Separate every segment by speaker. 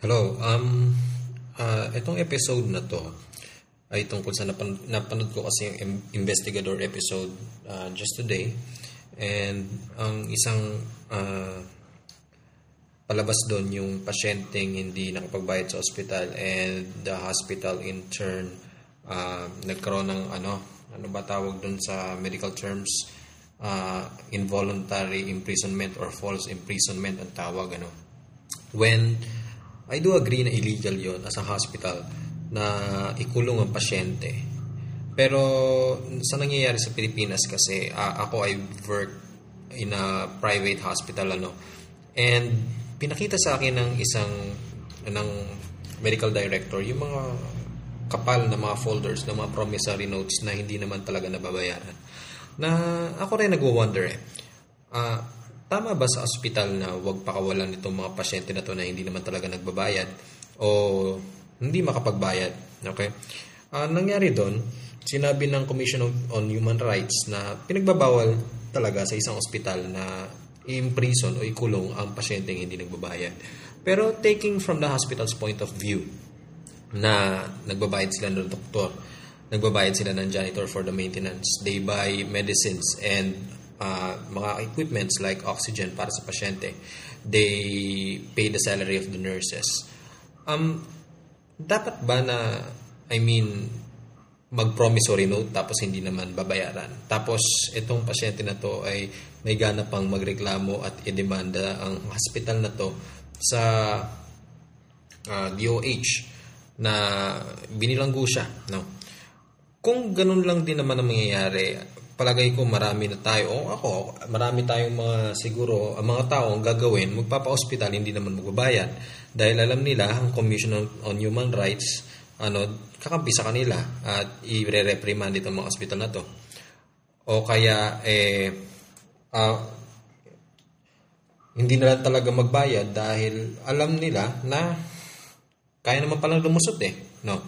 Speaker 1: Hello. Um, uh, itong episode na to ay tungkol sa napan- napanood ko kasi yung investigador episode uh, just today. And ang isang uh, palabas doon yung pasyenteng hindi nakapagbayad sa ospital and the hospital in turn uh, nagkaroon ng ano ano ba tawag doon sa medical terms uh, involuntary imprisonment or false imprisonment ang tawag ano when I do agree na illegal yon as a hospital na ikulong ang pasyente. Pero sa nangyayari sa Pilipinas kasi uh, ako I work in a private hospital ano and pinakita sa akin ng isang ng medical director yung mga kapal na mga folders ng mga promissory notes na hindi naman talaga nababayaran. Na ako rin nagwo-wonder eh. Ah, tama ba sa ospital na wag pakawalan itong mga pasyente na to na hindi naman talaga nagbabayad o hindi makapagbayad? Okay? Ah, nangyari doon, sinabi ng Commission on Human Rights na pinagbabawal talaga sa isang ospital na i-imprison o ikulong ang pasyenteng hindi nagbabayad. Pero taking from the hospital's point of view, na nagbabayad sila ng doktor, nagbabayad sila ng janitor for the maintenance, they buy medicines and uh, mga equipments like oxygen para sa pasyente, they pay the salary of the nurses. Um, dapat ba na, I mean, mag-promissory note tapos hindi naman babayaran. Tapos itong pasyente na to ay may gana pang magreklamo at idemanda ang hospital na to sa uh, DOH na binilanggo siya. No? Kung ganun lang din naman ang mangyayari, palagay ko marami na tayo, o ako, marami tayong mga siguro, ang mga tao ang gagawin, magpapa-hospital, hindi naman magbabayad. Dahil alam nila, ang Commission on Human Rights, ano, kakampi sa kanila at i-reprimand itong mga hospital na to. O kaya, eh, uh, hindi na lang talaga magbayad dahil alam nila na kaya naman palang lumusot eh. No?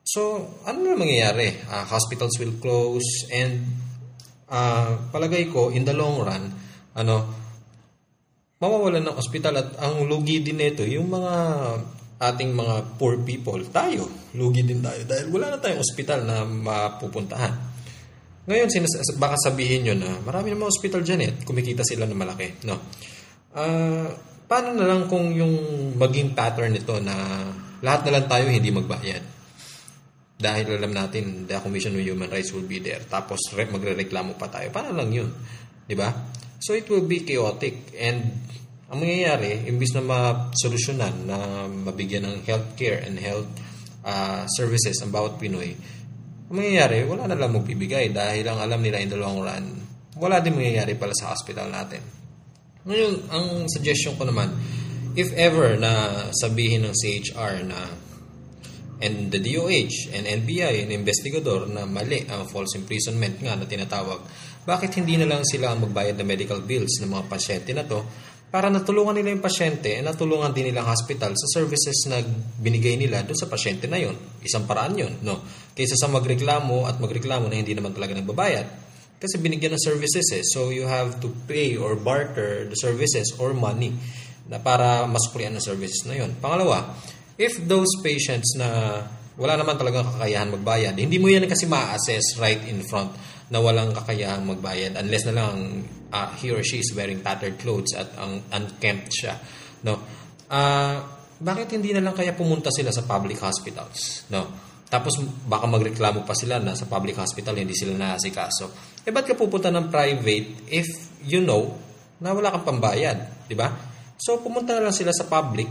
Speaker 1: So, ano na mangyayari? Uh, hospitals will close and uh, palagay ko, in the long run, ano, mawawalan ng ospital at ang lugi din nito, yung mga ating mga poor people, tayo, lugi din tayo dahil wala na tayong ospital na mapupuntahan. Ngayon, sinas- baka sabihin nyo na marami namang ospital dyan eh, kumikita sila ng malaki. No? Uh, paano na lang kung yung maging pattern nito na lahat na lang tayo hindi magbayad? Dahil alam natin, the Commission on Human Rights will be there. Tapos re- magre-reklamo pa tayo. Paano lang yun? Di ba? So it will be chaotic. And ang mangyayari, imbis na masolusyonan na mabigyan ng healthcare and health uh, services ang bawat Pinoy, ang mangyayari, wala na lang magbibigay dahil ang alam nila in the long run, wala din mangyayari pala sa hospital natin. Ngayon, ang suggestion ko naman, if ever na sabihin ng CHR na and the DOH and NBI and investigador na mali ang false imprisonment nga na tinatawag, bakit hindi na lang sila ang magbayad ng medical bills ng mga pasyente na to para natulungan nila yung pasyente at natulungan din nila ang hospital sa services na binigay nila doon sa pasyente na yon. Isang paraan yon, no? Kaysa sa magreklamo at magreklamo na hindi naman talaga nagbabayad. Kasi binigyan ng services eh. So you have to pay or barter the services or money na para masuklian ng services na yon. Pangalawa, if those patients na wala naman talagang kakayahan magbayad, hindi mo yan kasi ma-assess right in front na walang kakayahang magbayad unless na lang uh, he or she is wearing tattered clothes at ang unkempt siya. No? Uh, bakit hindi na lang kaya pumunta sila sa public hospitals? No? Tapos baka magreklamo pa sila na sa public hospital hindi sila naasikaso. Eh ba't ka pupunta ng private if you know na wala kang pambayad? Di ba? So pumunta na lang sila sa public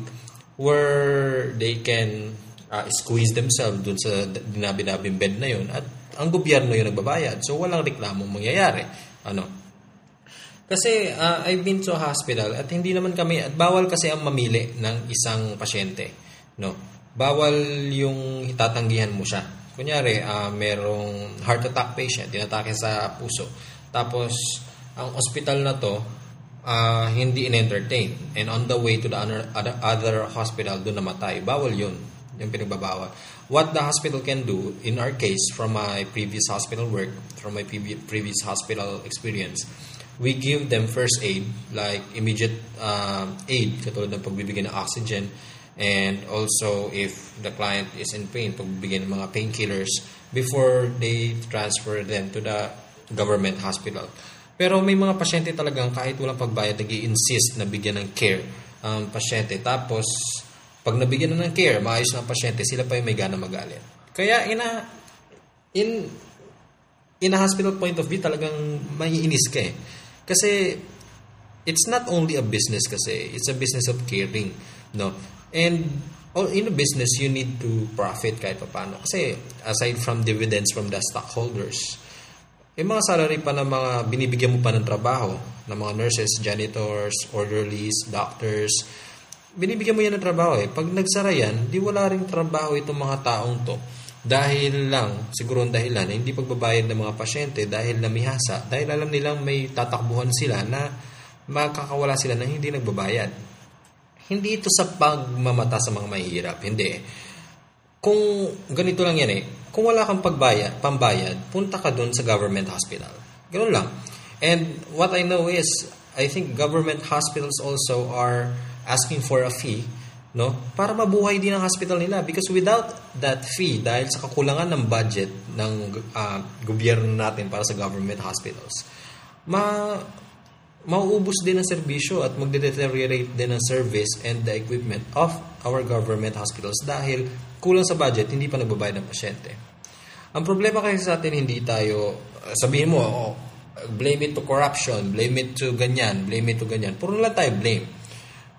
Speaker 1: where they can uh, squeeze themselves dun sa dinabi-nabing bed na yon at ang gobyerno yung nagbabayad. So, walang reklamong mangyayari. Ano? Kasi uh, I've been to hospital at hindi naman kami, at bawal kasi ang mamili ng isang pasyente. No? Bawal yung itatanggihan mo siya. Kunyari, uh, merong heart attack patient, tinatake sa puso. Tapos, ang hospital na to, uh, hindi in-entertain. And on the way to the other, other hospital, doon namatay. Bawal yun. Yung pinagbabawal. What the hospital can do, in our case, from my previous hospital work, from my previous hospital experience, we give them first aid, like immediate uh, aid, katulad ng pagbibigay ng oxygen, And also, if the client is in pain, pagbigyan ng mga painkillers before they transfer them to the government hospital. Pero may mga pasyente talagang kahit walang pagbayad, nag insist na bigyan ng care ang pasyente. Tapos, pag nabigyan na ng care, maayos na ang pasyente, sila pa yung may gana magalit. Kaya, ina, in, in a hospital point of view, talagang maiinis ka eh. Kasi, it's not only a business kasi, it's a business of caring. No? And, in a business, you need to profit kahit paano. Kasi, aside from dividends from the stockholders, yung mga salary pa ng mga binibigyan mo pa ng trabaho, ng mga nurses, janitors, orderlies, doctors, binibigyan mo yan ng trabaho eh. Pag nagsara yan, di wala rin trabaho itong mga taong to. Dahil lang, siguro ang dahilan, hindi pagbabayad ng mga pasyente dahil namihasa, dahil alam nilang may tatakbuhan sila na makakawala sila na hindi nagbabayad. Hindi ito sa pagmamata sa mga mahihirap, hindi. Kung ganito lang yan eh, kung wala kang pagbayad, pambayad, punta ka doon sa government hospital. Ganun lang. And what I know is, I think government hospitals also are asking for a fee no para mabuhay din ang hospital nila because without that fee dahil sa kakulangan ng budget ng uh, gobyerno natin para sa government hospitals ma mauubos din ang serbisyo at magde-deteriorate din ang service and the equipment of our government hospitals dahil kulang sa budget, hindi pa nagbabayad ng pasyente. Ang problema kasi sa atin, hindi tayo, sabihin mo, oh, blame it to corruption, blame it to ganyan, blame it to ganyan. Puro lang tayo blame.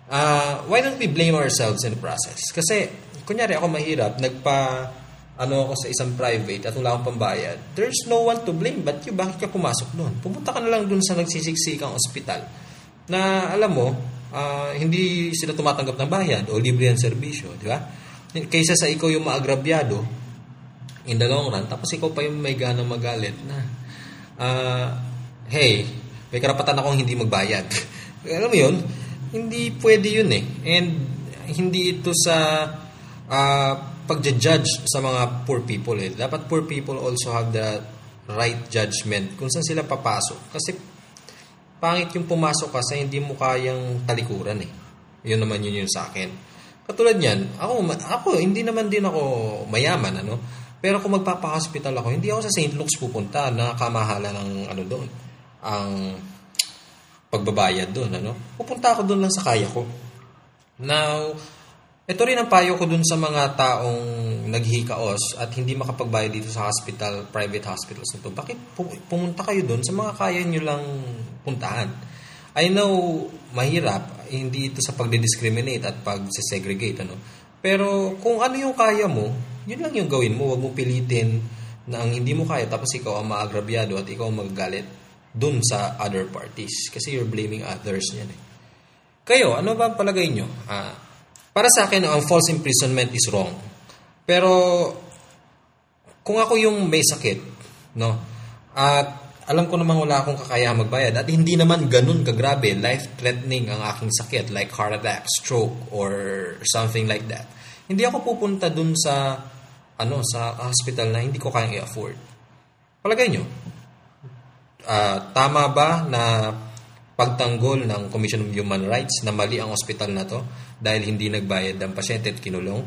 Speaker 1: Uh, why don't we blame ourselves in the process? Kasi, kunyari ako mahirap, nagpa, ano ako sa isang private at wala akong pambayad, there's no one to blame but you, bakit ka pumasok doon? Pumunta ka na lang doon sa nagsisisikang ospital na alam mo, uh, hindi sila tumatanggap ng bayad o libre ang serbisyo, di ba? Kaysa sa ikaw yung maagrabyado in the long run, tapos ikaw pa yung may ganang magalit na, uh, hey, may karapatan akong hindi magbayad. Alam mo yun? Hindi pwede yun eh. And hindi ito sa uh, pagja-judge sa mga poor people eh. Dapat poor people also have the right judgment kung saan sila papasok. Kasi pangit yung pumasok ka sa hindi mo kayang talikuran eh. Yun naman yun yun sa akin. Katulad niyan, ako, ako hindi naman din ako mayaman, ano? Pero kung magpapa-hospital ako, hindi ako sa St. Luke's pupunta na kamahala ng ano doon, ang pagbabayad doon, ano? Pupunta ako doon lang sa kaya ko. Now, ito rin ang payo ko doon sa mga taong naghihikaos at hindi makapagbayad dito sa hospital, private hospitals nito. Bakit pumunta kayo doon sa mga kaya nyo lang puntahan? I know, mahirap, hindi ito sa pagdi-discriminate at pag-segregate, ano? Pero kung ano yung kaya mo, yun lang yung gawin mo. Huwag mo pilitin na ang hindi mo kaya tapos ikaw ang maagrabyado at ikaw ang magagalit dun sa other parties. Kasi you're blaming others yan eh. Kayo, ano ba ang palagay nyo? Ah, para sa akin, ang false imprisonment is wrong. Pero, kung ako yung may sakit, no, at alam ko namang wala akong kakaya magbayad at hindi naman ganun kagrabe, life-threatening ang aking sakit like heart attack, stroke, or something like that. Hindi ako pupunta dun sa ano sa hospital na hindi ko kayang i-afford. Palagay nyo, uh, tama ba na pagtanggol ng Commission on Human Rights na mali ang hospital na to dahil hindi nagbayad ang pasyente at kinulong?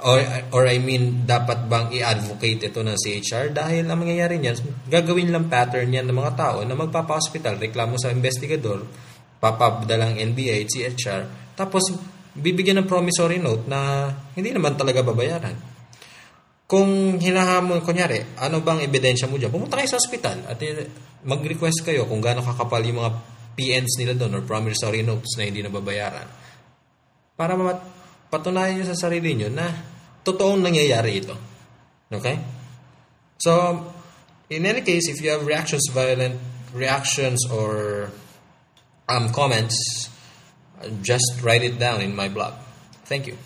Speaker 1: Or, or I mean, dapat bang i-advocate ito ng CHR? Dahil ang mangyayari niyan, gagawin lang pattern yan ng mga tao na magpapa-hospital, reklamo sa investigador, papabdalang NBA, CHR, tapos bibigyan ng promissory note na hindi naman talaga babayaran. Kung hinahamon, kunyari, ano bang ebidensya mo dyan? Pumunta kayo sa hospital at eh, mag-request kayo kung gaano kakapal yung mga PNs nila doon or promissory notes na hindi nababayaran. Para patunayan nyo sa sarili nyo na totoong nangyayari ito. Okay? So, in any case, if you have reactions, violent reactions or um, comments, just write it down in my blog. Thank you.